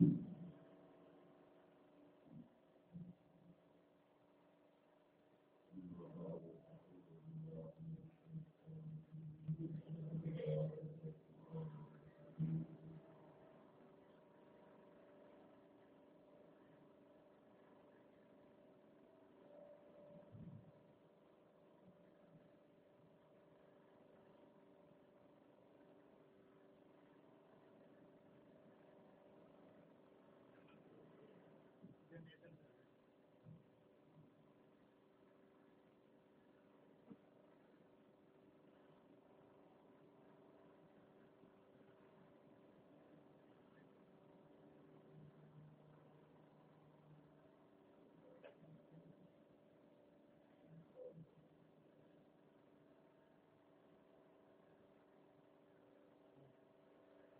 ہوں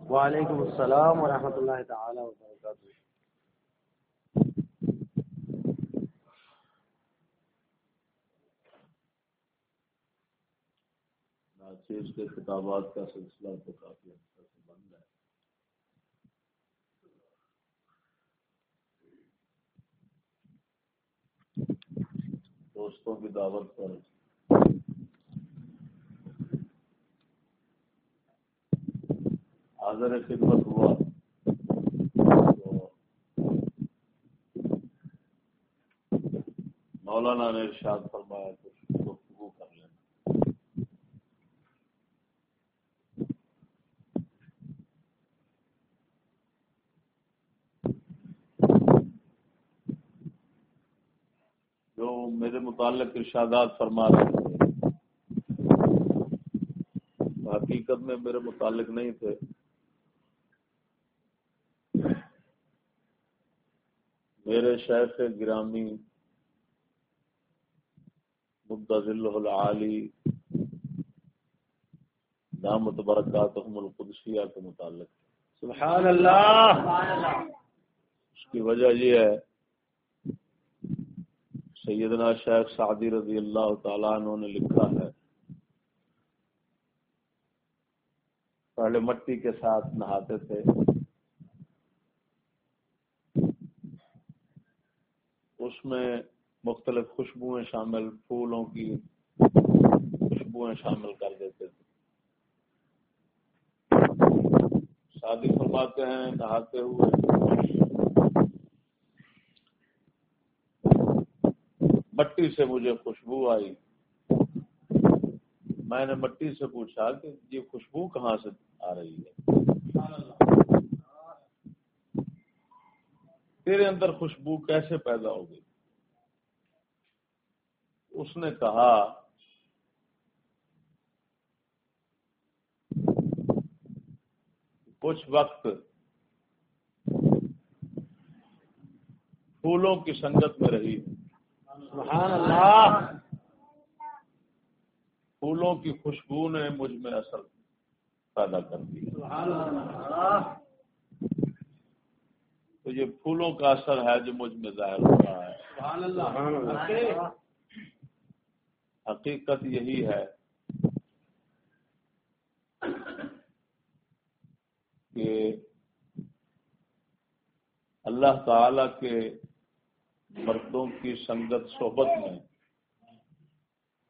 وعلیکم السلام ورحمۃ اللہ تعالی وبرکاتہ۔ اس کے خطابات کا سلسلہ تو کافی اچھا سے بند ہے۔ دوستوں کی دعوت پر۔ حاضر خدمت ہوا۔ مولانا نے ارشاد فرمایا کچھ گفتگو کر لینا جو میرے متعلق ارشادات فرما رہے تھے، حقیقت میں میرے متعلق نہیں تھے۔ میرے شیخ گرامی مدذل العالی دامت برکاتہم القدسیہ کے متعلق۔ سبحان اللہ! اس کی وجہ یہ ہے، سیدنا شیخ سعدی رضی اللہ تعالیٰ عنہ نے لکھا ہے، پہلے مٹی کے ساتھ نہاتے تھے۔ اس میں مختلف خوشبوئیں شامل، پھولوں کی خوشبوئیں شامل کر دیتے تھے شادی فرماتے ہیں، نہاتے ہوئے۔ مٹی سے مجھے خوشبو آئی۔ میں نے مٹی سے پوچھا کہ یہ خوشبو کہاں سے آ رہی ہے؟ تیرے اندر خوشبو کیسے پیدا ہو گئی؟ اس نے کہا کچھ وقت پھولوں کی سنگت میں رہی۔ سبحان اللہ۔ پھولوں کی خوشبو نے مجھ میں اثر پیدا کر دی۔ سبحان اللہ۔ تو یہ پھولوں کا اثر ہے جو مجھ میں ظاہر ہو رہا ہے۔ سبحان اللہ۔ حقیقت یہی ہے۔ کہ اللہ تعالی کے مردوں کی سنگت صحبت میں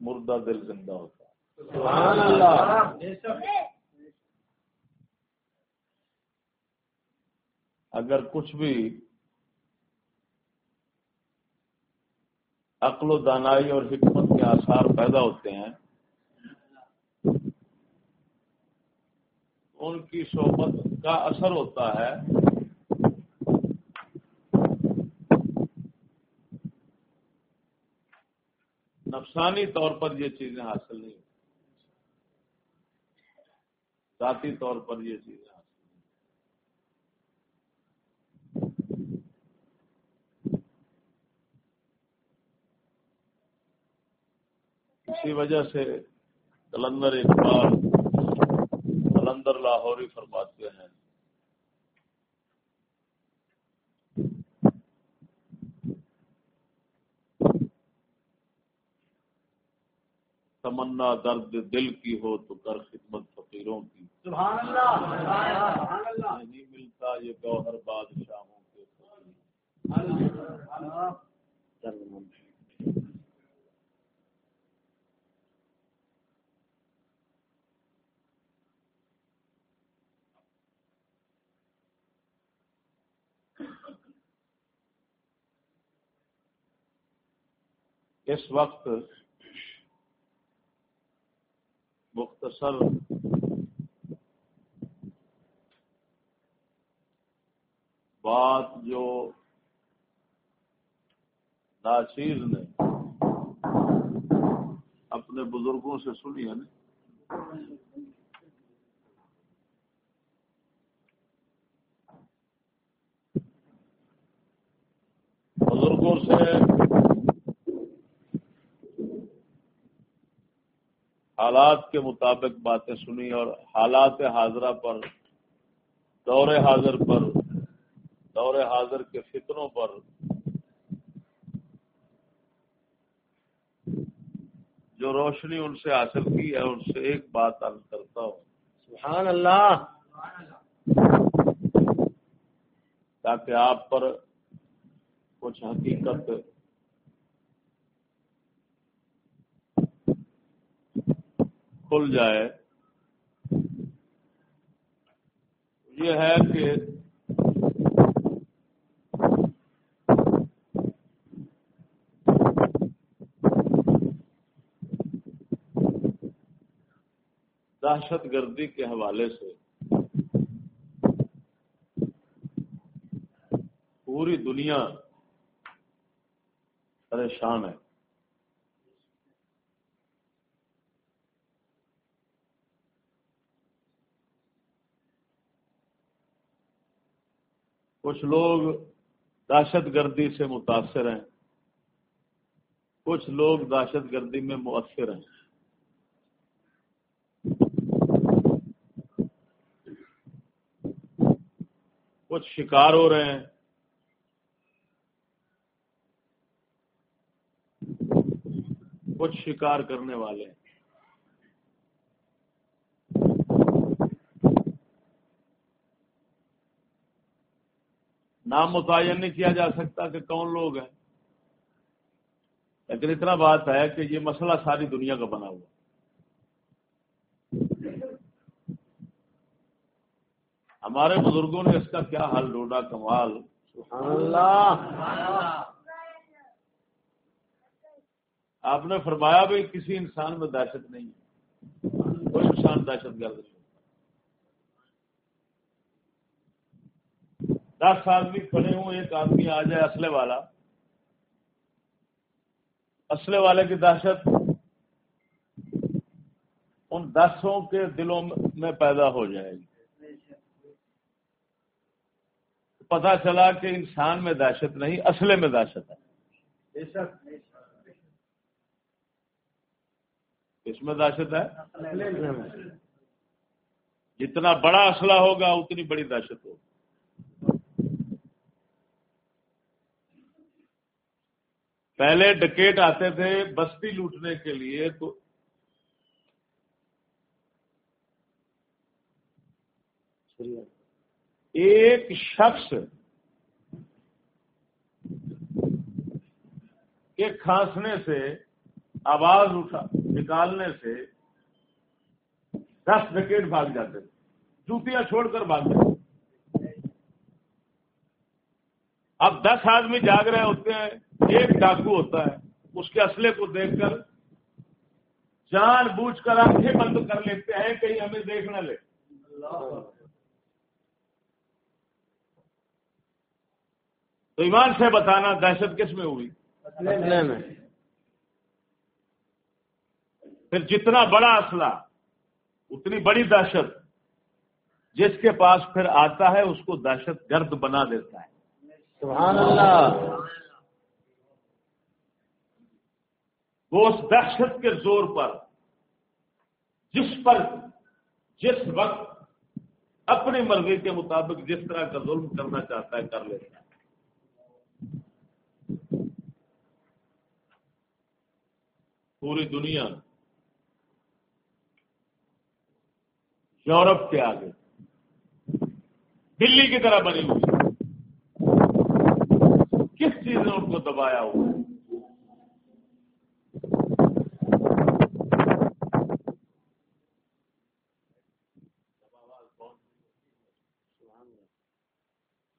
مردہ دل زندہ ہوتا ہے۔ سبحان اللہ۔ اگر کچھ بھی عقل و دانائی اور حکمت کے آثار پیدا ہوتے ہیں، ان کی صحبت کا اثر ہوتا ہے۔ نفسانی طور پر یہ چیزیں حاصل نہیں ذاتی طور پر یہ چیزیں۔ اسی وجہ سے کلندر اقبال کلندر لاہوری فرماتے ہیں۔ تمنا درد دل کی ہو تو کر خدمت فقیروں کی۔ سبحان اللہ نہیں ملتا یہ گوہر بادشاہوں کے اس وقت مختصر بات جو ناچیر نے اپنے بزرگوں سے سنی ہے نا، بزرگوں سے حالات کے مطابق باتیں سنی اور حالات حاضرہ پر دور حاضر پر دور حاضر کے فتنوں پر جو روشنی ان سے حاصل کی ہے ان سے ایک بات عرض کرتا ہوں۔ سبحان اللہ۔ تاکہ آپ پر کچھ حقیقت کھل جائے۔ یہ ہے کہ دہشت گردی کے حوالے سے پوری دنیا پریشان ہے۔ کچھ لوگ دہشت گردی سے متاثر ہیں، کچھ لوگ دہشت گردی میں مؤثر ہیں۔ کچھ شکار ہو رہے ہیں۔ کچھ شکار کرنے والے ہیں۔ نام متعین نہیں کیا جا سکتا کہ کون لوگ ہیں۔ لیکن اتنا بات ہے کہ یہ مسئلہ ساری دنیا کا بنا ہوا۔ ہمارے بزرگوں نے اس کا کیا حل ڈھونڈا کمال؟ اللہ۔ آپ نے فرمایا بھائی کسی انسان میں دہشت نہیں ہے۔ کوئی انسان دہشت گرد نہیں۔ دس آدمی کھڑے ہوں ایک آدمی آ جائے اسلحے والا۔ اسلحے والے کی دہشت ان دسوں کے دلوں میں پیدا ہو جائے گی۔ پتا چلا کہ انسان میں دہشت نہیں اسلحے میں دہشت ہے۔ اس میں دہشت ہے؟ جتنا بڑا اسلحہ ہوگا اتنی بڑی دہشت ہوگی۔ پہلے ڈکیٹ آتے تھے بستی لوٹنے کے لیے، تو ایک شخص کے کھانسنے سے آواز اٹھا، نکالنے سے دس ڈکیٹ بھاگ جاتے تھے، جوتیاں چھوڑ کر بھاگ جاتے اب دس آدمی جاگ رہے ہوتے ہیں ایک ڈاکو ہوتا ہے اس کے اسلحے کو دیکھ کر جان بوجھ کر آنکھیں بند کر لیتے ہیں کہیں ہمیں دیکھ نہ لے۔ تو ایمان سے بتانا دہشت کس میں ہوئی؟ پھر جتنا بڑا اسلحہ اتنی بڑی دہشت جس کے پاس پھر آتا ہے اس کو دہشت گرد بنا دیتا ہے۔ سبحان اللہ۔ وہ اس دہشت کے زور پر، جس پر، جس وقت اپنی مرضی کے مطابق جس طرح کا ظلم کرنا چاہتا ہے، کر لیتا ہے۔ پوری دنیا یورپ کے آگے، دلی کی طرح بنی ہوئی کس چیز نے ان کو دبایا ہوا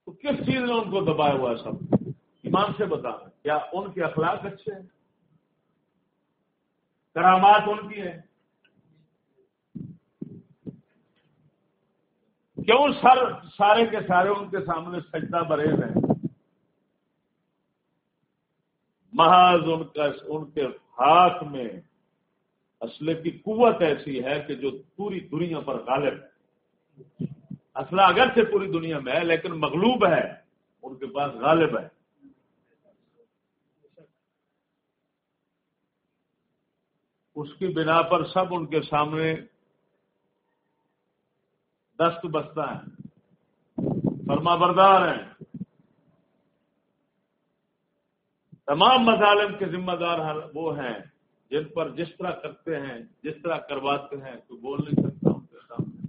تو کس چیز نے ان کو دبایا ہوا ہے سب؟ ایمان سے بتا۔ کیا ان کے اخلاق اچھے ہیں؟ کرامات ان کی ہیں؟ کیوں سر سارے کے سارے ان کے سامنے سجدہ بریز ہیں؟ محض ان کا ان کے ہاتھ میں اسلحے کی قوت ایسی ہے کہ جو پوری دنیا پر غالب ہے۔ اسلحہ اگر سے پوری دنیا میں ہے، لیکن مغلوب ہے، ان کے پاس غالب ہے۔ اس کی بنا پر سب ان کے سامنے دست بستہ ہے فرما بردار ہیں۔ تمام مظالم کے ذمہ دار وہ ہیں جن پر جس طرح کرتے ہیں جس طرح کرواتے ہیں کوئی بول نہیں سکتا ان کے سامنے۔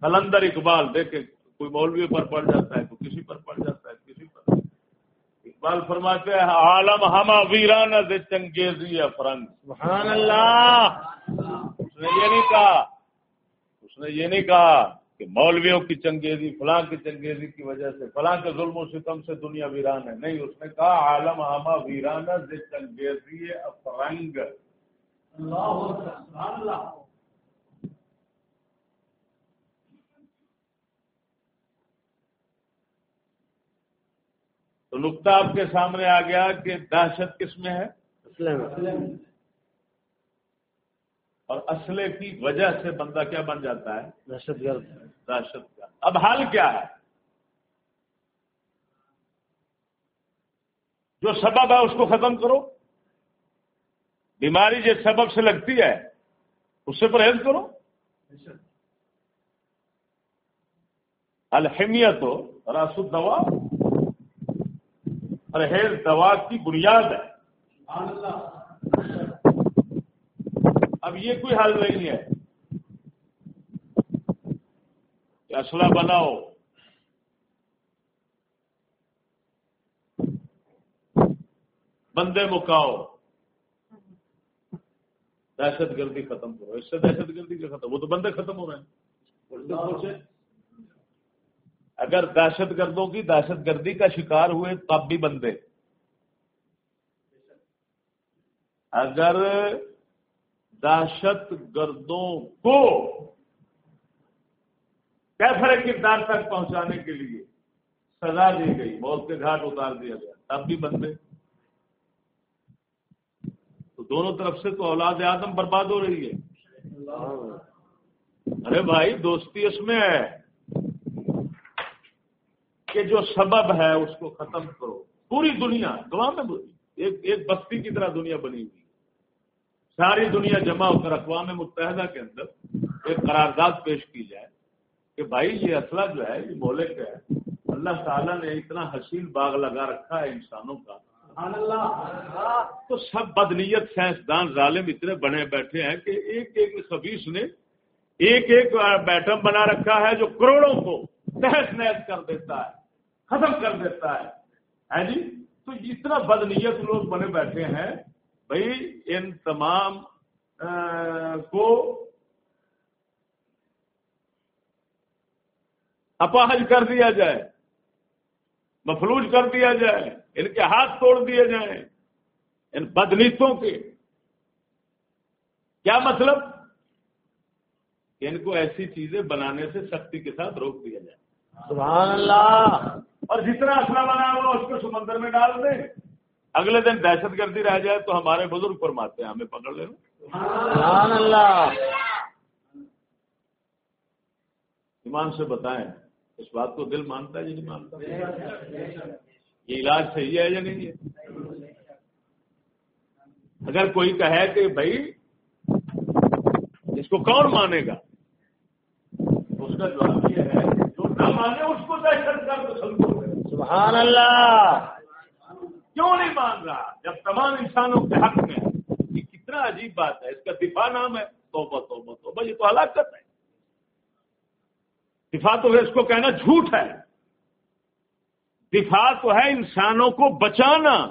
کلندر اقبال دیکھے کوئی مولوی پر پڑ جاتا ہے کوئی کسی پر پڑ جاتا ہے کسی پر۔ اقبال فرماتے ہیں عالم ہما ویران چنگیزی فرنگ۔ سبحان اللہ۔ اس نے یہ نہیں کہا اس نے یہ نہیں کہا کہ مولویوں کی چنگیزی فلاں کی چنگیزی کی وجہ سے فلاں کے ظلم و ستم سے دنیا ویران ہے۔ نہیں اس نے کہا عالم ہما ویران چنگیزی افرنگ تو نقطہ آپ کے سامنے آ گیا کہ دہشت کس میں ہے؟ اور اسلحے کی وجہ سے بندہ کیا بن جاتا ہے؟ دہشت گرد۔ دہشت گرد۔ اب حال کیا ہے؟ جو سبب ہے اس کو ختم کرو۔ بیماری جس سبب سے لگتی ہے اس سے پرہیز کرو۔ الحمیت ہو راسد دوا پرہیز دوا کی بنیاد ہے۔ اب یہ کوئی حل نہیں ہے۔ کہ اسلحہ بناؤ۔ بندے مکاؤ۔ دہشت گردی ختم کرو۔ اس سے دہشت گردی کا ختم وہ تو بندے ختم ہو رہے ہیں۔ اگر دہشت گردوں کی دہشت گردی کا شکار ہوئے تب بھی بندے۔ اگر دہشت گردوں کو کیفر کردار تک پہنچانے کے لیے سزا دی گئی، موت کے گھاٹ اتار دیا گیا۔ تب بھی بندے تو دونوں طرف سے تو اولاد آدم برباد ہو رہی ہے۔ ارے بھائی، دوستی اس میں ہے کہ جو سبب ہے اس کو ختم کرو۔ پوری دنیا، گواہ میں ایک ایک بستی کی طرح دنیا بنی ہوئی۔ ساری دنیا جمع ہو کر اقوام متحدہ کے اندر ایک قرارداد پیش کی جائے کہ بھائی یہ اسلحہ جو ہے، یہ مولک ہے، اللہ تعالیٰ نے اتنا حسین باغ لگا رکھا ہے انسانوں کا۔ تو سب بدنیت سائنسدان ظالم اتنے بنے بیٹھے ہیں کہ ایک ایک خبیص نے ایک ایک بیٹم بنا رکھا ہے جو کروڑوں کو تحس نحس کر دیتا ہے، ختم کر دیتا ہے۔ جی؟ تو اتنا بدنیت لوگ بنے بیٹھے ہیں بھائی ان تمام کو اپاہج کر دیا جائے مفلوج کر دیا جائے ان کے ہاتھ توڑ دیے جائیں ان بدنیتوں کے۔ کیا مطلب؟ کہ ان کو ایسی چیزیں بنانے سے سختی کے ساتھ روک دیا جائے۔ سبحان اللہ۔ اور جتنا اسلحہ بنا ہوا اس کو سمندر میں ڈال دیں۔ اگلے دن دہشت گردی رہ جائے تو ہمارے بزرگ فرماتے ہیں ہمیں پکڑ سبحان اللہ۔ ایمان سے بتائیں اس بات کو دل مانتا ہے یا نہیں مانتا؟ یہ علاج صحیح ہے یا نہیں ہے؟ اگر کوئی کہے کہ بھائی اس کو کون مانے گا؟ اس کا جواب یہ ہے جو نہ مانے اس کو دہشت گرد سبحان اللہ۔ کیوں نہیں مان رہا؟ جب تمام انسانوں کے حق میں؟ یہ کتنا عجیب بات ہے۔ اس کا دفاع نام ہے۔ توبہ توبہ توبہ۔ یہ تو ہلاکت ہے۔ دفاع تو ہے اس کو کہنا جھوٹ ہے۔ دفاع تو ہے انسانوں کو بچانا۔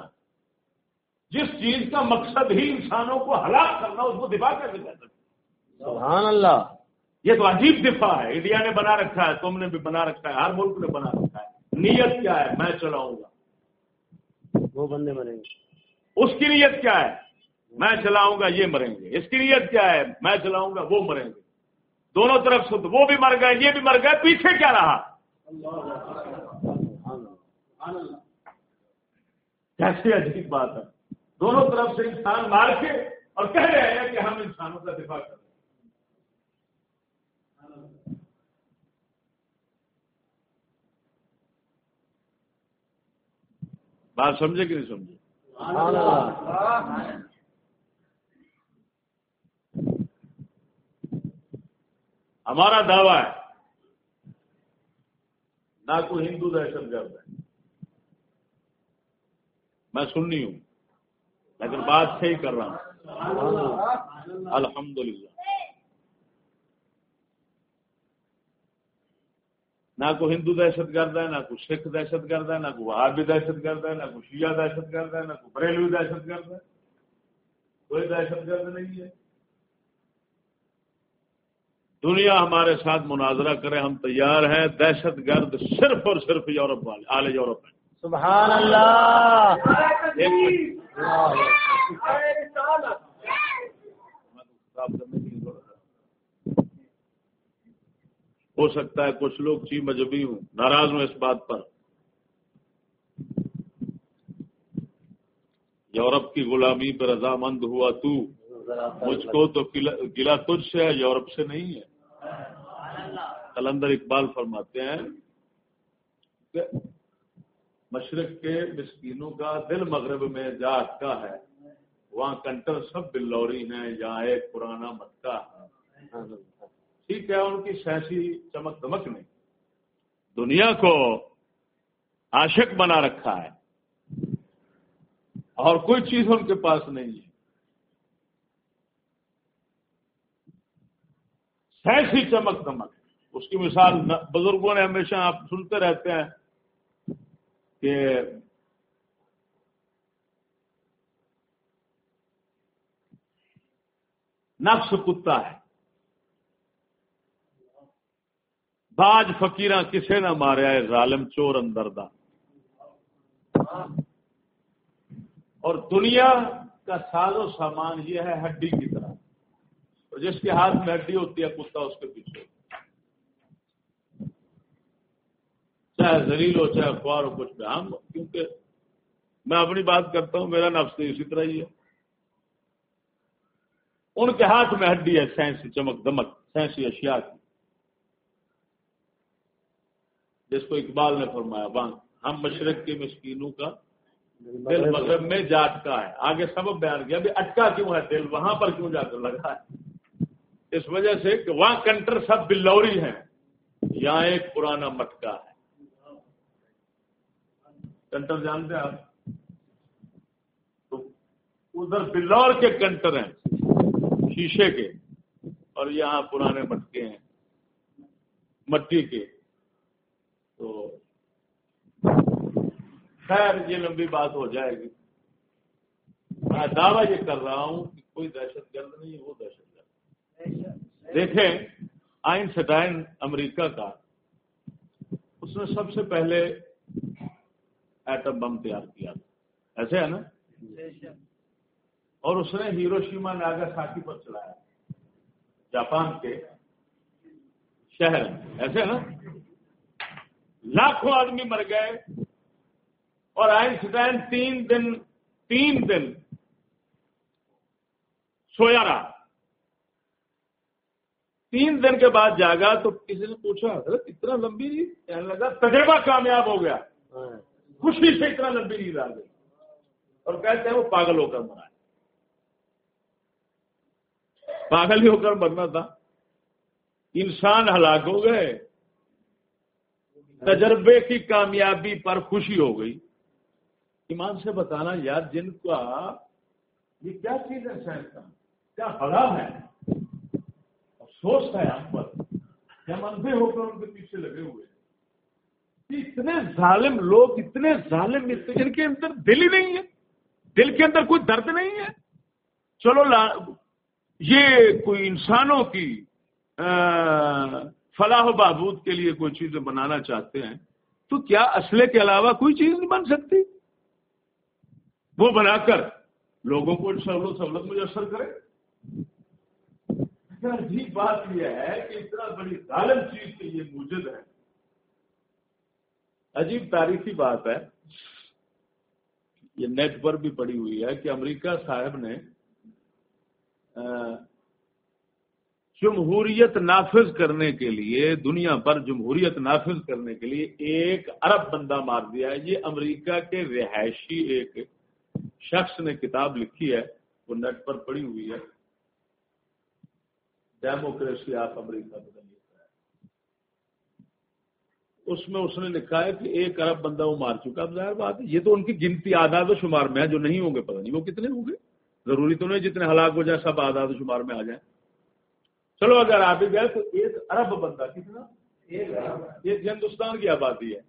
جس چیز کا مقصد ہی انسانوں کو ہلاک کرنا اس کو دفاع کیسے کہہ سکتے سبحان اللہ۔ یہ تو عجیب دفاع ہے۔ انڈیا نے بنا رکھا ہے تم نے بھی بنا رکھا ہے ہر ملک نے بنا رکھا ہے۔ نیت کیا ہے؟ میں چلاؤں گا۔ وہ بندے مریں گے۔ اس کی نیت کیا ہے؟ میں چلاؤں گا، یہ مریں گے۔ اس کی نیت کیا ہے؟ میں چلاؤں گا، وہ مریں گے۔ دونوں طرف سے وہ بھی مر گئے، یہ بھی مر گئے، پیچھے کیا رہا؟ کیسے عجیب بات ہے۔ دونوں طرف سے انسان مار کے اور کہہ رہے ہیں کہ ہم انسانوں کا دفاع کر بات سمجھے کہ نہیں سمجھے؟ ہمارا دعویٰ ہے، نہ کوئی ہندو دہشت گرد ہے میں سننی ہوں، لیکن بات صحیح کر رہا ہوں۔ الحمد نہ کوئی ہندو دہشت گرد ہے نہ کوئی سکھ دہشت گرد ہے نہ کوئی وہابی دہشت گرد ہے نہ کوئی شیعہ دہشت گرد ہے نہ کوئی بریلوی دہشت گرد ہے۔ کوئی دہشت گرد نہیں ہے۔ دنیا ہمارے ساتھ مناظرہ کرے ہم تیار ہیں۔ دہشت گرد صرف اور صرف یورپ والے آل یورپ ہیں۔ سبحان اللہ ایک منٹ خراب کرنے کی ضرورت ہے۔ ہو سکتا ہے کچھ لوگ چی مذہبی ہوں، ناراض ہوں اس بات پر۔ یورپ کی غلامی پر رضامند ہوا تو۔ مجھ کو تو گلا- گلا تجھ سے ہے، یورپ سے نہیں ہے۔ کلندر اقبال فرماتے ہیں کہ مشرق کے مسکینوں کا دل مغرب میں جا اٹکا ہے۔ وہاں کنٹر سب بلوری ہیں، یہاں ایک پرانا مٹکا ہے۔ ٹھیک ہے، ان کی سیاسی چمک دمک نے دنیا کو عاشق بنا رکھا ہے۔ اور کوئی چیز ان کے پاس نہیں ہے۔ سیاسی چمک دمک۔ اس کی مثال بزرگوں نے ہمیشہ آپ سنتے رہتے ہیں کہ نفس کتا ہے۔ باج فقیراں کسے نہ ماریا ہے ظالم چور اندر دا۔ اور دنیا کا ساز و سامان یہ ہے ہڈی کی طرح۔ اور جس کے ہاتھ میں ہڈی ہوتی ہے، کتا اس کے پیچھے۔ چاہے زلیل ہو، چاہے خوار ہو، کچھ بھی۔ ہم، کیونکہ میں اپنی بات کرتا ہوں، میرا نفس اسی طرح ہی ہے۔ ان کے ہاتھ میں ہڈی ہے، سائنسی چمک دمک، سائنسی اشیاء کی۔ جس کو اقبال نے فرمایا بان ہم مشرق کے مسکینوں کا دل مغرب میں جا اٹکا ہے۔ آگے سبب بیان کیا بھی اٹکا کیوں ہے؟ دل وہاں پر کیوں جا کر لگا ہے؟ اس وجہ سے کہ وہاں کنٹر سب بلوری ہیں۔ یہاں ایک پرانا مٹکا ہے۔ کنٹر جانتے ہیں آپ؟ تو ادھر بلور کے کنٹر ہیں شیشے کے اور یہاں پرانے مٹکے ہیں مٹی کے۔ تو خیر، یہ لمبی بات ہو جائے گی۔ میں دعویٰ یہ کر رہا ہوں کہ کوئی دہشت گرد نہیں وہ دہشت گرد دیکھیں آئن سٹائن امریکہ کا، اس نے سب سے پہلے ایٹم بم تیار کیا تھا۔ ایسے ہے نا؟ اور اس نے ہیروشیما ناگا ساکی پر چلایا جاپان کے شہر میں۔ ایسے ہے نا؟ لاکھوں آدمی مر گئے اور آئنسٹائن تین دن تین دن سویا رہا۔ تین دن کے بعد جاگا تو کسی نے پوچھا حضرت اتنا لمبی نیند کہنے لگا تجربہ کامیاب ہو گیا۔ ہاں۔ خوشی سے اتنا لمبی نیند آ گئی اور کہتے ہیں وہ پاگل ہو کر مرا پاگل ہی ہو کر مرنا تھا۔ انسان ہلاک ہو گئے۔ تجربے کی کامیابی پر خوشی ہو گئی۔ ایمان سے بتانا یار جن کا یہ کیا چیز ہے سائنس کا؟ کیا بڑا ہے؟ افسوس ہے ہم پر کہ ہم اندھے ہو کر ان کے پیچھے لگے ہوئے ہیں؟ اتنے ظالم لوگ اتنے ظالم اتنے- ان کے اندر دل ہی نہیں ہے۔ دل کے اندر کوئی درد نہیں ہے۔ چلو لا- یہ کوئی انسانوں کی آ، فلاح و بہبود کے لیے کوئی چیزیں بنانا چاہتے ہیں، تو کیا اسلحے کے علاوہ کوئی چیز نہیں بن سکتی؟ وہ بنا کر لوگوں کو سہولت سہولت میسر کرے عجیب بات یہ ہے کہ اتنا بڑی ظالم چیز کے یہ موجود ہے۔ عجیب تاریخی بات ہے۔ یہ نیٹ پر بھی پڑی ہوئی ہے کہ امریکہ صاحب نے جمہوریت نافذ کرنے کے لیے، دنیا پر جمہوریت نافذ کرنے کے لیے ایک ارب بندہ مار دیا ہے۔ یہ امریکہ کے رہائشی ایک شخص نے کتاب لکھی ہے، وہ نیٹ پر پڑی ہوئی ہے۔ ڈیموکریسی آف امریکہ بدل اس میں اس نے لکھا ہے کہ ایک ارب بندہ وہ مار چکا۔ اب ظاہر بات ہے، یہ تو ان کی گنتی آداد و شمار میں ہے جو نہیں ہوں گے، پتہ نہیں وہ کتنے ہوں گے۔ ضروری تو نہیں جتنے ہلاک ہو جائیں، سب آداد و شمار میں آ جائیں۔ چلو اگر آپ ہی گئے تو ایک ارب بندہ، کتنا؟ ایک ہندوستان کی آبادی ہے۔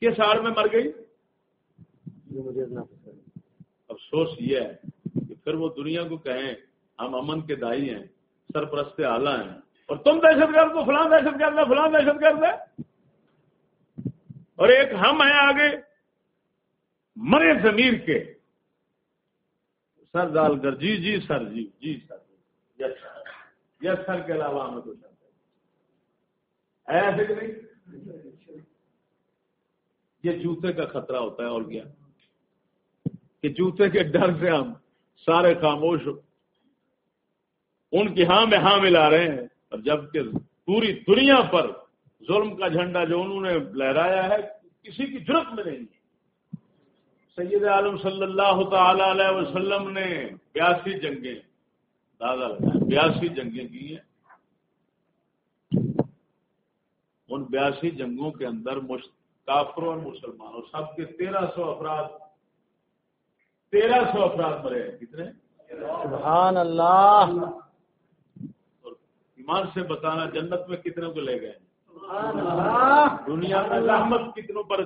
کس سال میں مر گئی؟ مجھے افسوس یہ ہے کہ پھر وہ دنیا کو کہیں ہم امن کے دائی ہیں، سرپرست اعلیٰ ہیں۔ اور تم دہشت گرد کو فلاں دہشت گرد ہے، فلاں دہشت گرد ہے۔ اور ایک ہم ہیں آگے، مرے ضمیر کے۔ سر ڈال کر جی جی سر جی جی سر۔ یس سر یس سر کے علاوہ ہمیں کچھ ہے ایسے کہ نہیں؟ یہ جوتے کا خطرہ ہوتا ہے اور کیا؟ کہ جوتے کے ڈر سے ہم سارے خاموش ان کی ہاں میں ہاں ملا رہے ہیں، اور جبکہ پوری دنیا پر ظلم کا جھنڈا جو انہوں نے لہرایا ہے، کسی کی ضرورت میں نہیں ہے۔ سید عالم صلی اللہ تعالی علیہ وسلم نے بیاسی جنگیں دادا بیاسی جنگیں کی ہیں۔ ان بیاسی جنگوں کے اندر کافروں اور مسلمانوں سب کے تیرہ سو افراد تیرہ سو افراد مرے ہیں۔ کتنے؟ سبحان اللہ۔ اور ایمان سے بتانا جنت میں کتنوں کو لے گئے ہیں؟ سبحان اللہ۔ دنیا میں رحمت کتنوں پر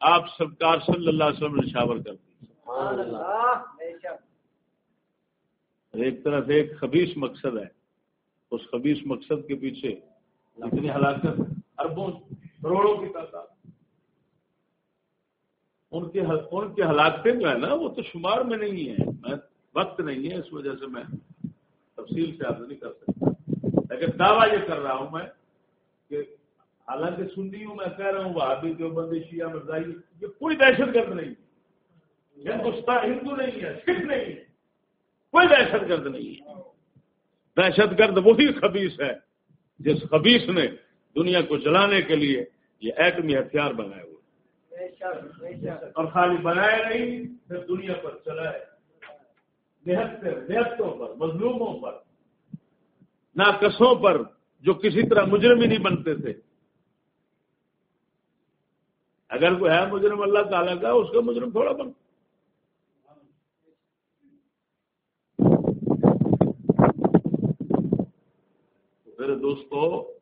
آپ سرکار صلی اللہ علیہ وسلم نے شاور کر دی۔ سبحان اللہ۔ اور ایک طرف ایک خبیص مقصد ہے، اس خبیص مقصد کے پیچھے اتنی ہلاکت اربوں کروڑوں کی تعداد۔ ان کی ان کی ہلاکتیں جو ہے نا، وہ تو شمار میں نہیں ہے میں وقت نہیں ہے اس وجہ سے میں تفصیل سے عرض نہیں کر سکتا۔ لیکن دعویٰ یہ کر رہا ہوں میں کہ حالانکہ سنی ہوں، میں کہہ رہا ہوں وہابی جو بندی شیعہ مرزائی، یہ کوئی دہشت گرد نہیں۔ ہے ہندوستان ہندو نہیں ہے، سکھ نہیں۔ ہے کوئی دہشت گرد نہیں ہے۔ دہشت گرد وہی خبیص ہے جس خبیص نے دنیا کو جلانے کے لیے یہ ایٹمی ہتھیار بنائے ہوئے۔ اور خالی بنائے نہیں، پھر دنیا پر چلائے۔ نہتر پر، مظلوموں پر، ناقصوں پر جو کسی طرح مجرم ہی نہیں بنتے تھے۔ اگر کوئی ہے مجرم، اللہ تعالیٰ کا، اس کا مجرم تھوڑا بن۔ میرے دوستو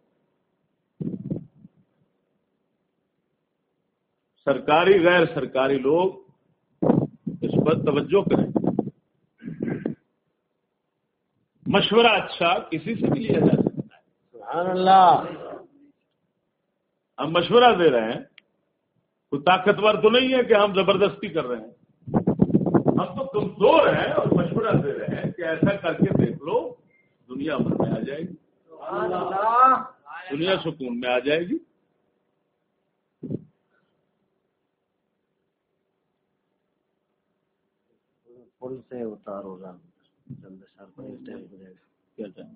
سرکاری غیر سرکاری لوگ اس پر توجہ کریں۔ مشورہ اچھا کسی سے بھی لیا جا سکتا ہے۔ سبحان اللہ۔ ہم مشورہ دے رہے ہیں۔ کوئی طاقتور تو نہیں ہے کہ ہم زبردستی کر رہے ہیں۔ ہم تو کمزور ہیں اور مشورہ دے رہے ہیں کہ ایسا کر کے دیکھ لو دنیا بھر میں آ جائے گی۔ دنیا سکون میں آ جائے گی۔ پل سے اتارو ہو؟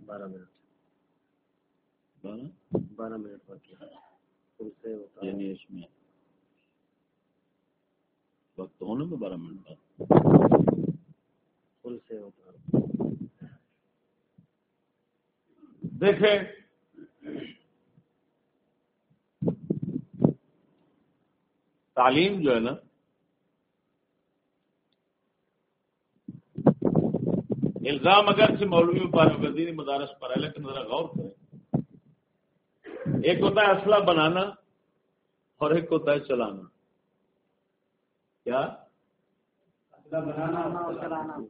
بارہ منٹ۔ بارہ؟ منٹ باقی سے یعنی اس میں وقت ہونے میں بارہ منٹ بعد۔ ان سے ہوتا ہے دیکھیں۔ تعلیم جو ہے نا الزام اگر سے مولوی پر دینی مدارس پر ہے لیکن ذرا غور کریں۔ ایک ہوتا ہے اسلحہ بنانا اور ایک ہوتا ہے چلانا۔ کیا؟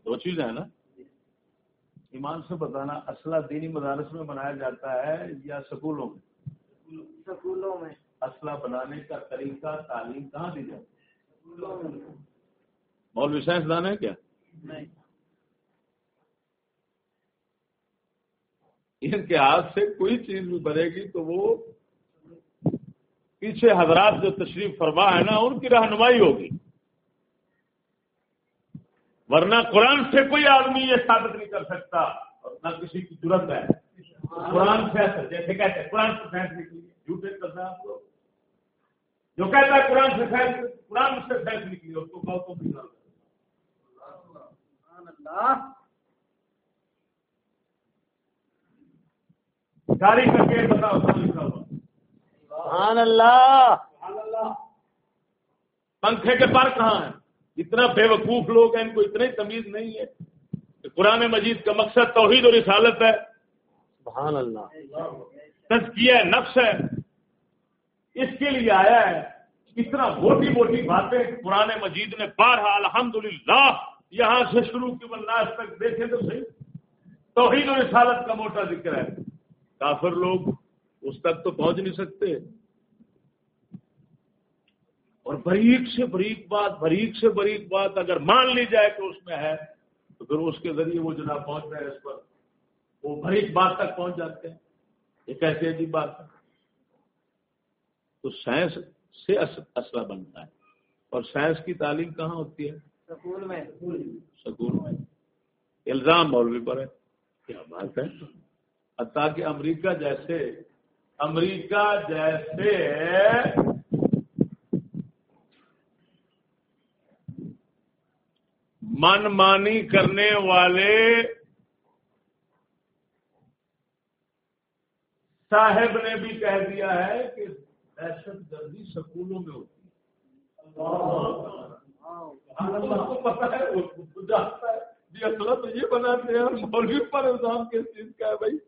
دو چیز ہے نا۔ ایمان سے بتانا اسلحہ دینی مدارس میں بنایا جاتا ہے یا سکولوں میں؟ سکولوں میں۔ اسلحہ بنانے کا طریقہ تعلیم کہاں دی جاتی ہے؟ مولوی دان ہے کیا؟ نہیں۔ ان کے ہاتھ سے کوئی چیز بھی بنے گی تو وہ پیچھے حضرات جو تشریف فرما ہے نا ان کی رہنمائی ہوگی۔ ورنہ قرآن سے کوئی آدمی یہ ثابت نہیں کر سکتا اور نہ کسی کی ضرورت ہے۔ قرآن سے جیسے کہتے ہیں قرآن سے فیصلے نکلی جھوٹے کرتا ہے آپ لوگ جو کہتا ہے قرآن سے فیصلے قرآن سے فیصلے نکلی اس کو کہو تو بھی اللہ جاری کر کے بتاؤ لکھا ہوا سبحان اللہ۔ پنکھے کے پر کہاں ہیں؟ اتنا بے وقوف لوگ ہیں ان کو اتنی تمیز نہیں ہے کہ قرآن مجید کا مقصد توحید اور رسالت ہے۔ سبحان اللہ۔ تزکیہ نفس ہے۔ اس کے لیے آیا ہے اتنا موٹی موٹی باتیں قرآن مجید نے بارہا الحمدللہ یہاں سے شروع کی بلناس تک دیکھے تو صحیح۔ توحید اور رسالت کا موٹا ذکر ہے۔ کافر لوگ اس تک تو پہنچ نہیں سکتے۔ اور بریک سے بریک بات بریک سے بریک بات اگر مان لی جائے کہ اس میں ہے تو پھر اس کے ذریعے وہ جناب پہنچ رہے ہیں اس پر وہ بریک بات تک پہنچ جاتے ہیں۔ یہ کیسے عجیب بات ہے۔ تو سائنس سے اسلحہ بنتا ہے۔ اور سائنس کی تعلیم کہاں ہوتی ہے؟ سکول میں۔ سکول میں۔ الزام مولوی پر ہے۔ کیا بات ہے؟ حتیٰ کہ امریکہ جیسے امریکہ جیسے من مانی کرنے والے صاحب نے بھی کہہ دیا ہے کہ دہشت گردی سکولوں میں ہوتی ہے۔ کو پتا ہے، وہ جانتا ہے۔ جی اصل تو یہ بناتے ہیں اور مولوی پر الزام کس چیز کا ہے بھائی؟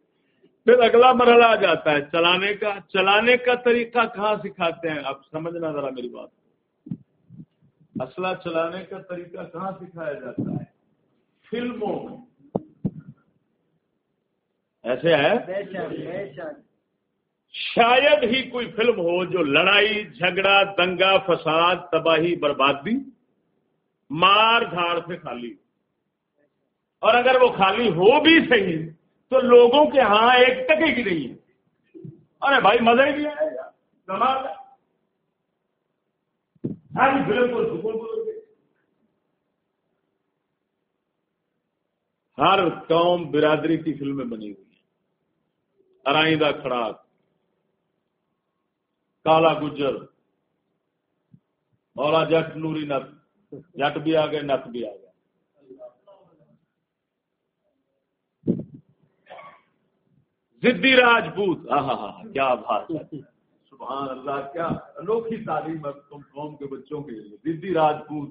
پھر اگلا مرحلہ آ جاتا ہے۔ چلانے کا چلانے کا طریقہ کہاں سکھاتے ہیں؟ اب سمجھنا ذرا میری بات۔ اسلحہ چلانے کا طریقہ کہاں سکھایا جاتا ہے؟ فلموں میں۔ ایسے ہے بے شک بے شک۔ شاید ہی کوئی فلم ہو جو لڑائی جھگڑا دنگا فساد تباہی بربادی مار دھاڑ سے خالی اور اگر وہ خالی ہو بھی صحیح تو لوگوں کے ہاں ایک ٹکے کی نہیں ہے۔ ارے بھائی مزہ ہی نہیں آئے گا ساری فلم کو سکون بولو ہر قوم برادری کی فلمیں بنی ہوئی ہیں۔ ارائیدہ کھڑاک، کالا گجر، مولا جٹ نوری نت، جٹ بھی آ گئے، نت بھی آ گئے۔ زدی راجپوت ہاں ہاں ہاں کیا بات ہے۔ سبحان اللہ کیا انوکھی تعلیم ہے تم قوم کے بچوں کے لیے؟ زدی راجپوت۔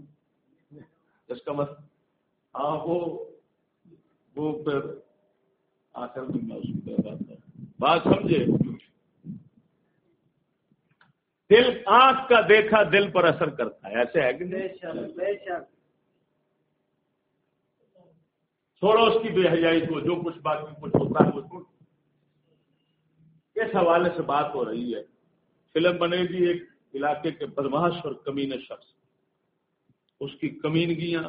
اس کا مطلب ہاں وہ وہ پھر آخر میں میں اس کی ہوں بات سمجھے؟ دل آنکھ کا دیکھا دل پر اثر کرتا ہے ایسے ہے کہ نہیں؟ چھوڑو اس کی بے حیائی کو جو کچھ باقی کچھ ہوتا ہے چھوڑ کس حوالے سے بات ہو رہی ہے۔ فلم بنے گی ایک علاقے کے بدماش اور کمینے شخص۔ اس کی کمینگیاں،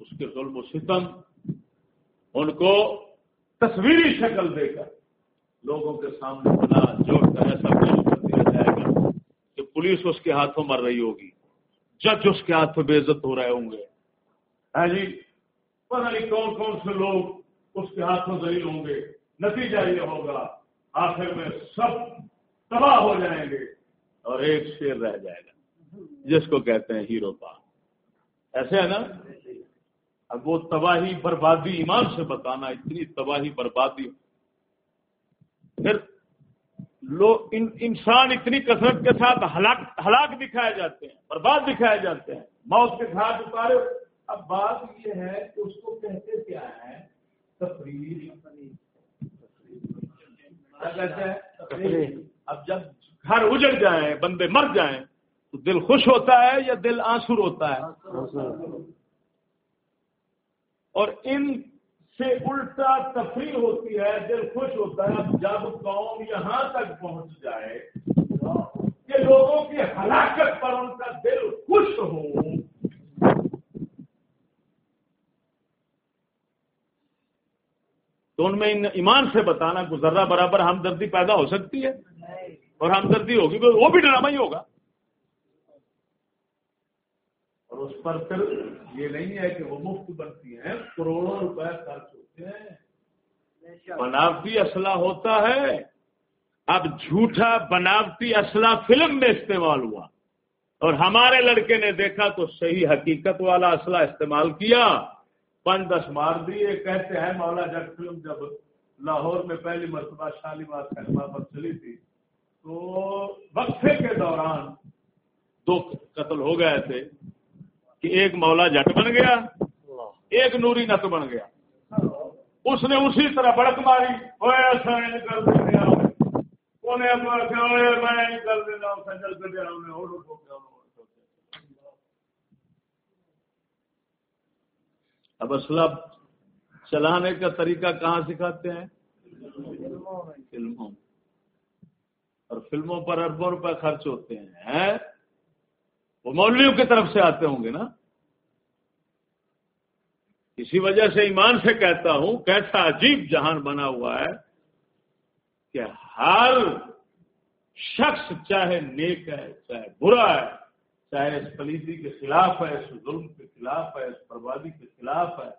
اس کے ظلم و ستم، ان کو تصویری شکل دے کر لوگوں کے سامنے بنا جوڑ کر ایسا پیش کر دیا جائے گا کہ پولیس اس کے ہاتھوں مر رہی ہوگی۔ جج اس کے ہاتھوں بے عزت ہو رہے ہوں گے۔ ہاں جی پتہ نہیں کون کون سے لوگ اس کے ہاتھوں ذلیل ہوں گے۔ نتیجہ یہ ہوگا، آخر میں سب تباہ ہو جائیں گے۔ اور ایک شیر رہ جائے گا جس کو کہتے ہیں ہیرو پا۔ ایسے ہے نا؟ اب وہ تباہی بربادی ایمان سے بتانا اتنی تباہی بربادی۔ پھر لوگ انسان اتنی کثرت کے ساتھ ہلاک دکھائے جاتے ہیں برباد دکھائے جاتے ہیں۔ موت کے گھاٹ اتارے۔ اب بات یہ ہے کہ اس کو کہتے کیا ہے تفریح۔ اب جب گھر اجڑ جائیں، بندے مر جائیں، تو دل خوش ہوتا ہے یا دل آنسر ہوتا ہے؟ اور ان سے الٹا تفریح ہوتی ہے، دل خوش ہوتا ہے، اب جب قوم یہاں تک پہنچ جائے کہ لوگوں کی ہلاکت پر ان کا دل خوش ہو تو ان میں ایمان سے بتانا ذرہ برابر ہمدردی پیدا ہو سکتی ہے اور ہمدردی ہوگی وہ بھی ڈرامہ ہی ہوگا۔ اور اس پر پھر یہ نہیں ہے کہ وہ مفت بنتی ہیں، کروڑوں روپے خرچ ہوتے ہیں۔ بناوٹی اسلحہ ہوتا ہے۔ اب جھوٹا بناوٹی اسلحہ فلم میں استعمال ہوا۔ اور ہمارے لڑکے نے دیکھا تو صحیح حقیقت والا اسلحہ استعمال کیا۔ پانچ دس مار دیے کہتے ہیں مولا جٹ فلم جب لاہور میں پہلی مرتبہ شالیمار سنیما پر چلی تھی، تو وقفے کے دوران دو قتل ہو گئے تھے کہ ایک مولا جٹ بن گیا، ایک نوری نت بن گیا۔ اس نے اسی طرح بڑک ماری ایسا کر دیا میں کر دینا اب اسلحہ چلانے کا طریقہ کہاں سکھاتے ہیں؟ فلموں اور فلموں پر اربوں روپے خرچ ہوتے ہیں؟ وہ مولویوں کی طرف سے آتے ہوں گے نا؟ اسی وجہ سے ایمان سے کہتا ہوں کیسا عجیب جہان بنا ہوا ہے کہ ہر شخص چاہے نیک ہے چاہے برا ہے چاہے اس پلیدی کے خلاف ہے، اس ظلم کے خلاف ہے، اس بربادی کے خلاف ہے،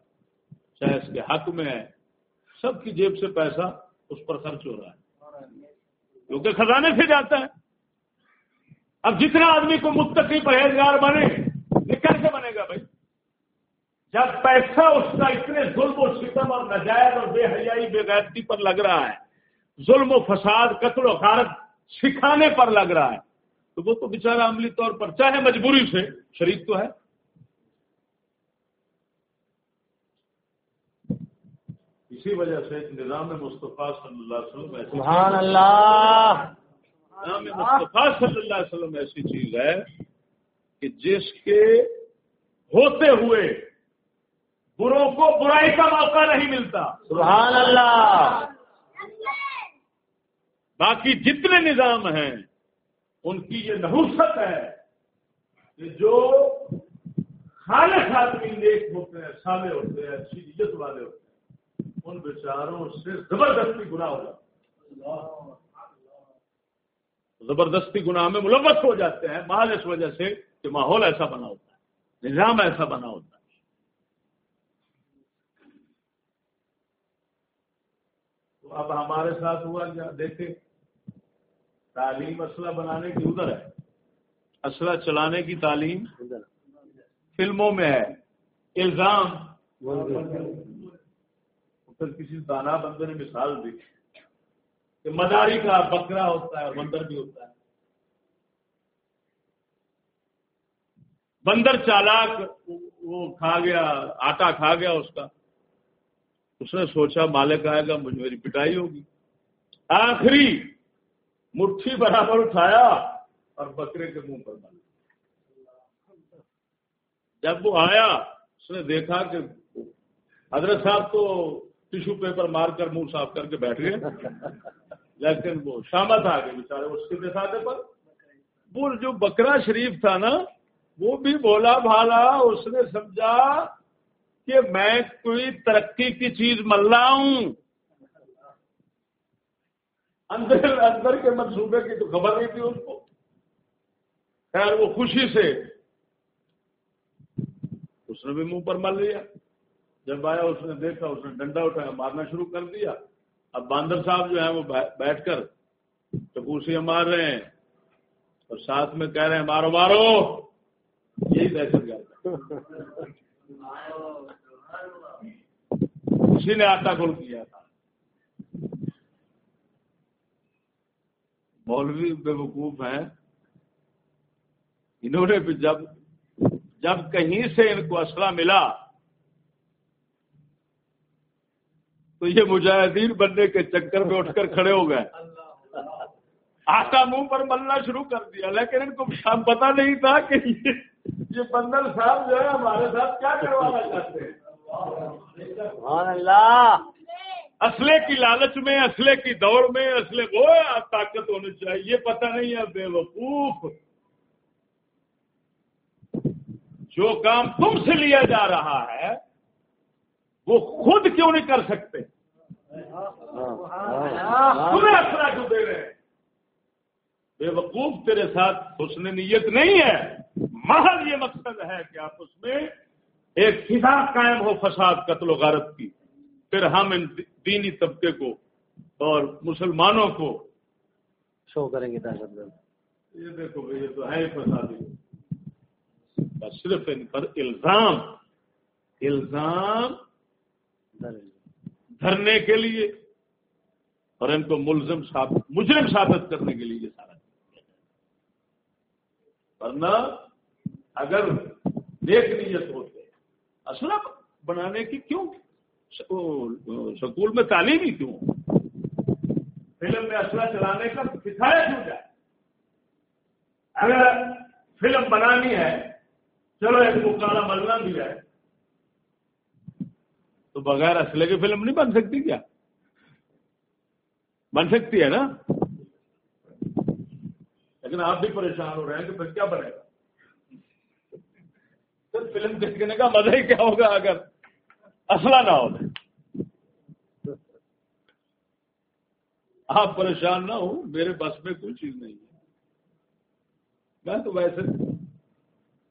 چاہے اس کے حق میں ہے، سب کی جیب سے پیسہ اس پر خرچ ہو رہا ہے۔ کیونکہ خزانے سے جاتا ہے۔ اب جتنا آدمی کو متقی پرہیزگار بنے، یہ کیسے بنے گا بھائی؟ جب پیسہ اس کا اتنے ظلم و ستم اور نجائز اور بے حیائی، بے غیرتی پر لگ رہا ہے، ظلم و فساد، قتل و غارت سکھانے پر لگ رہا ہے تو وہ تو بےچارا عملی طور پر چاہے مجبوری سے شریک تو ہے۔ اسی وجہ سے نظام مصطفیٰ صلی اللہ علیہ وسلم سبحان اللہ۔ نظام مصطفیٰ صلی اللہ علیہ وسلم ایسی چیز ہے کہ جس کے ہوتے ہوئے بروں کو برائی کا موقع نہیں ملتا۔ سبحان اللہ۔ باقی جتنے نظام ہیں ان کی یہ نحوست ہے کہ جو خالص آدمی نیک ہوتے ہیں سالے ہوتے ہیں، اچھی عزت والے ہوتے ہیں، ان بیچاروں سے زبردستی گناہ ہو جاتا زبردستی گناہ میں ملوث ہو جاتے ہیں محل اس وجہ سے کہ ماحول ایسا بنا ہوتا ہے، نظام ایسا بنا ہوتا ہے۔ تو اب ہمارے ساتھ ہوا کیا دیکھیں۔ تعلیم اسلحہ بنانے کی ادھر ہے۔ اسلحہ چلانے کی تعلیم فلموں میں ہے۔ الزام۔ پھر کسی دانا بندے نے مثال دی۔ کہ مداری کا بکرا ہوتا ہے بندر بھی ہوتا ہے۔ بندر چالاک، وہ کھا گیا، آٹا کھا گیا اس کا۔ اس نے سوچا مالک آئے گا، مجھے میری پٹائی ہوگی۔ آخری مٹھی برابر اٹھایا اور بکرے کے منہ پر مار جب وہ آیا، اس نے دیکھا کہ حضرت صاحب تو ٹیشو پیپر مار کر منہ صاف کر کے بیٹھ گئے۔ لیکن وہ شامت آ گئی بےچارے اس کے دکھاتے پر۔ وہ جو بکرا شریف تھا نا، وہ بھی بولا، بھالا، اس نے سمجھا کہ میں کوئی ترقی کی چیز مل رہا ہوں اندر اندر کے منصوبے کی تو خبر نہیں تھی اس کو۔ خیر وہ خوشی سے اس نے بھی منہ پر مل لیا۔ جب آیا اس نے دیکھا اس نے ڈنڈا اٹھایا مارنا شروع کر دیا۔ اب باندر صاحب جو ہیں وہ بیٹھ کر ٹپوسیاں مار رہے ہیں اور ساتھ میں کہہ رہے ہیں مارو مارو۔ یہی دہشت گرد اسی نے آٹا گول کیا تھا۔ مولوی بے وقوف ہیں۔ انہوں نے بھی جب جب کہیں سے ان کو اسلحہ ملا، تو یہ مجاہدین بننے کے چکر میں اٹھ کر کھڑے ہو گئے۔ آٹا منہ پر ملنا شروع کر دیا، لیکن ان کو پتا نہیں تھا کہ یہ بندر صاحب جو ہے، ہمارے ساتھ کیا کروانا چاہتے ہیں۔ اللہ۔ اسلحے کی لالچ میں، اسلحے کی دوڑ میں، اسلحے کو طاقت ہونی چاہیے، یہ پتہ نہیں ہے، بے وقوف۔ جو کام تم سے لیا جا رہا ہے، وہ خود کیوں نہیں کر سکتے؟ تمہیں اثرا کیوں دے رہے بے وقوف تیرے ساتھ حسن نیت نہیں ہے۔ محض یہ مقصد ہے کہ آپ اس میں ایک فضا قائم ہو فساد، قتل و غارت کی۔ پھر ہم ان دینی طبقے کو اور مسلمانوں کو شو کریں گے دہشت گرد یہ دیکھو یہ تو ہے فسادی۔ بس صرف ان پر الزام۔ الزام دھرنے۔ کے لیے اور ان کو ملزم ثابت مجرم ثابت کرنے کے لیے یہ سارا۔ ورنہ اگر نیک نیت ہوتے اسلح بنانے کی کیوں؟ سکول میں تعلیم ہی کیوں؟ فلم میں اسلحہ چلانے کا سکھایا کیوں جائے؟ اگر فلم بنانی ہے، چلو ایک مکالا ملنا بھی ہے، تو بغیر اسلحے کی فلم نہیں بن سکتی کیا؟ بن سکتی ہے نا؟ لیکن آپ بھی پریشان ہو رہے ہیں کہ پھر کیا بنے گا؟ فلم دیکھنے کا مزہ ہی کیا ہوگا اگر؟ اصلہ نہ ہو آپ پریشان نہ ہو میرے بس میں کوئی چیز نہیں ہے۔ میں تو ویسے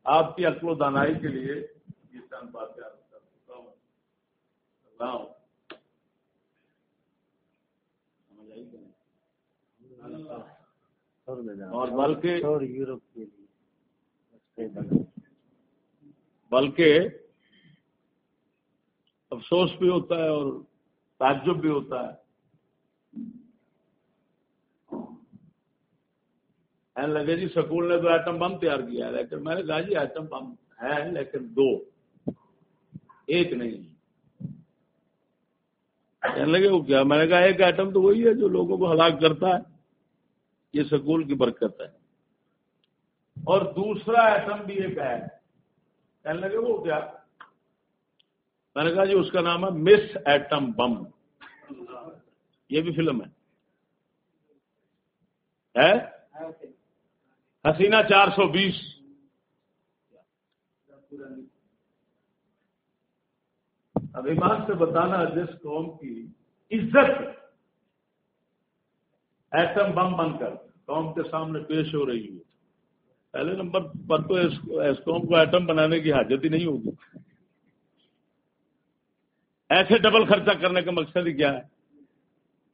آپ کی اصل و دانائی کے لیے یہ چند بات کر چکا ہوں۔ اور بلکہ یورپ کے لیے۔ بلکہ افسوس بھی ہوتا ہے اور تعجب بھی ہوتا ہے۔ لگے جی سکول نے تو ایٹم بم تیار کیا ہے، لیکن میں نے کہا جی ایٹم بم ہے، لیکن دو۔ ایک نہیں۔ کہنے لگے، وہ کیا؟ میں نے کہا ایک ایٹم تو وہی ہے جو لوگوں کو ہلاک کرتا ہے۔ یہ سکول کی برکت ہے۔ اور دوسرا ایٹم بھی ایک ہے۔ کہنے لگے، وہ کیا؟ میں نے کہا جی اس کا نام ہے مس ایٹم بم۔ یہ بھی فلم ہے۔ حسینہ چار سو بیس۔ اب ایمان سے بتانا جس قوم کی عزت ایٹم بم بن کر قوم کے سامنے پیش ہو رہی ہے۔ پہلے نمبر پر تو اس قوم کو ایٹم بنانے کی حاجت ہی نہیں ہوگی۔ ایسے ڈبل خرچہ کرنے کا مقصد ہی کیا ہے؟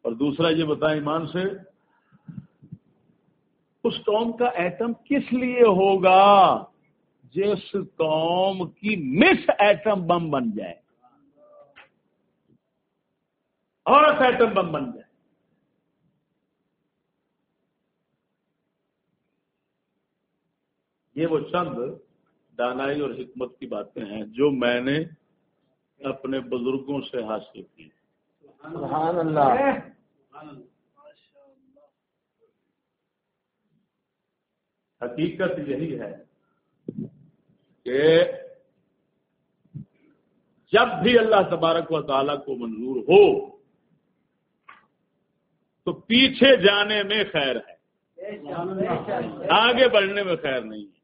اور دوسرا یہ بتائیں ایمان سے، اس قوم کا ایٹم کس لیے ہوگا؟ جس قوم کی مس ایٹم بم بن جائے۔ اور ایٹم بم بن جائے۔ یہ وہ چند دانائی اور حکمت کی باتیں ہیں جو میں نے اپنے بزرگوں سے حاصل کی۔ سبحان اللہ۔ حقیقت یہی ہے کہ جب بھی اللہ تبارک و تعالیٰ کو منظور ہو تو پیچھے جانے میں خیر ہے۔ آگے بڑھنے میں خیر نہیں ہے۔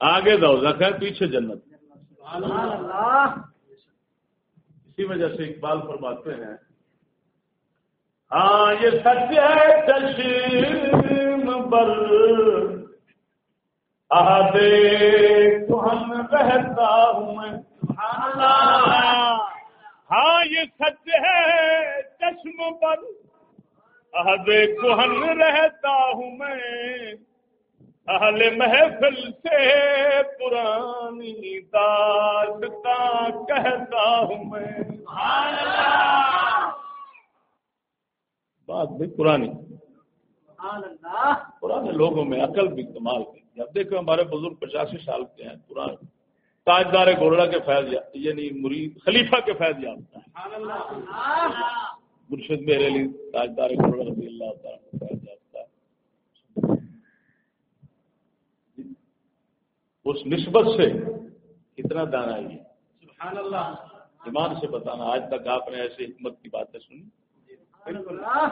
آگے دوزخ ہے پیچھے جنت اسی وجہ سے اقبال فرماتے ہیں ہاں یہ سچ ہے چشم تو ہم رہتا ہوں میں۔ ہاں یہ سچ ہے چشم پر۔ عہد کوہن رہتا ہوں میں۔ اہل محفل سے پرانی داستان کہتا ہوں میں۔ بات بھی پرانی۔ پرانے لوگوں میں عقل بھی کمال کی۔ اب دیکھو ہمارے بزرگ پچاسی سال کے ہیں پرانے۔ تاجدار گولڑا کے فیض یعنی مرید خلیفہ کے فیض یافتہ ہے مرشد میرے لیے تاجدار گولڑا رضی اللہ تعالیٰ فیض یافتہ ہے اس نسبت سے کتنا دانا ہے؟ سبحان اللہ. ایمان سے بتانا آج تک آپ نے ایسی حکمت کی باتیں سنی؟ اللہ.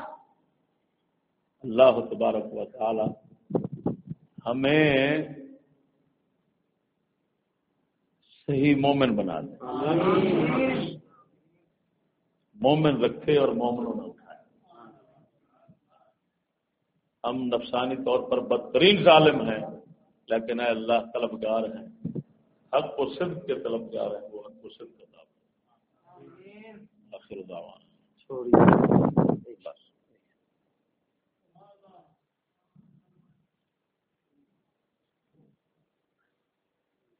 تبارک و تعالی ہمیں صحیح مومن بنا دے۔ مومن رکھے اور مومنوں نہ اٹھائے۔ ہم نفسانی طور پر بدترین ظالم ہیں۔ لیکن اے اللہ طلبگار ہیں۔ حق و صدق کے طلبگار ہیں، وہ حق و صدق کا آخر دعوان چھوڑیے۔